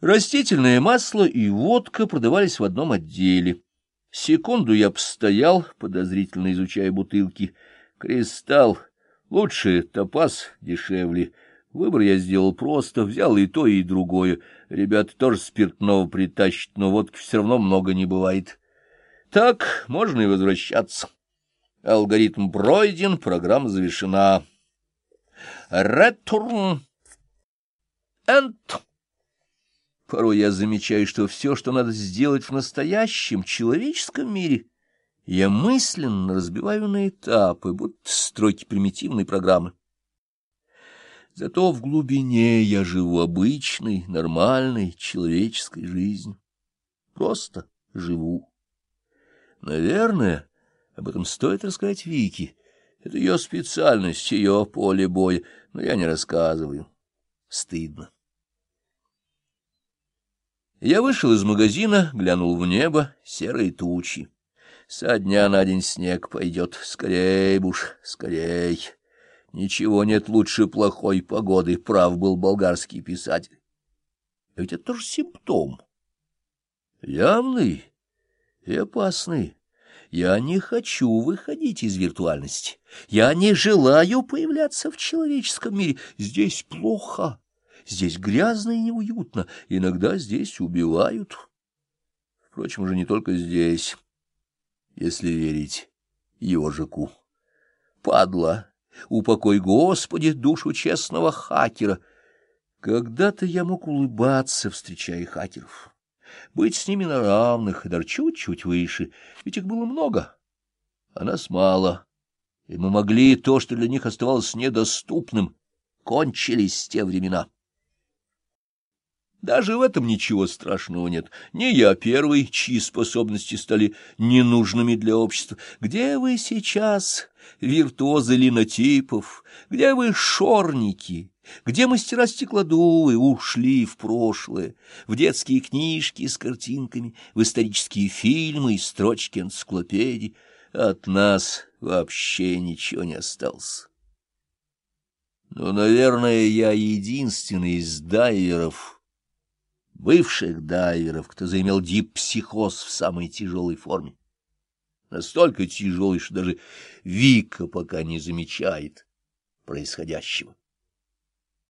Растительное масло и водка продавались в одном отделе. Секунду я постоял, подозрительно изучая бутылки. Кристалл. Лучше топаз, дешевле. Выбор я сделал просто, взял и то, и другое. Ребята тоже спиртного притащат, но водки все равно много не бывает. Так, можно и возвращаться. Алгоритм пройден, программа завершена. Return and... Порой я замечаю, что все, что надо сделать в настоящем человеческом мире, я мысленно разбиваю на этапы, будто строки примитивной программы. Зато в глубине я живу обычной, нормальной, человеческой жизнью. Просто живу. Наверное, об этом стоит рассказать Вике. Это ее специальность, ее поле боя, но я не рассказываю. Стыдно. Я вышел из магазина, глянул в небо, серые тучи. Со дня на день снег пойдет. Скорей, буш, скорей. Ничего нет лучше плохой погоды, прав был болгарский писатель. Ведь это тоже симптом. Явный и опасный. Я не хочу выходить из виртуальности. Я не желаю появляться в человеческом мире. Здесь плохо. Здесь грязно и неуютно. Иногда здесь убивают. Впрочем, уже не только здесь, если верить ежику. Падла, упокой, Господи, душу честного хакера. Когда-то я мог улыбаться, встречая хакеров быть с ними на равных, и даже чуть-чуть выше, ведь их было много, а нас мало, и мы могли то, что для них оставалось недоступным, кончились те времена. Даже в этом ничего страшного нет. Не я первый, чьи способности стали ненужными для общества. Где вы сейчас, виртуозы линотипов? Где вы, шорники? Где мастера стеклодувы ушли в прошлое, в детские книжки с картинками, в исторические фильмы и строчки энциклопедий? От нас вообще ничего не осталось. Но, наверное, я единственный из дайверов, бывших дайверов, кто заимел дипсихоз в самой тяжелой форме. Настолько тяжелый, что даже Вика пока не замечает происходящего.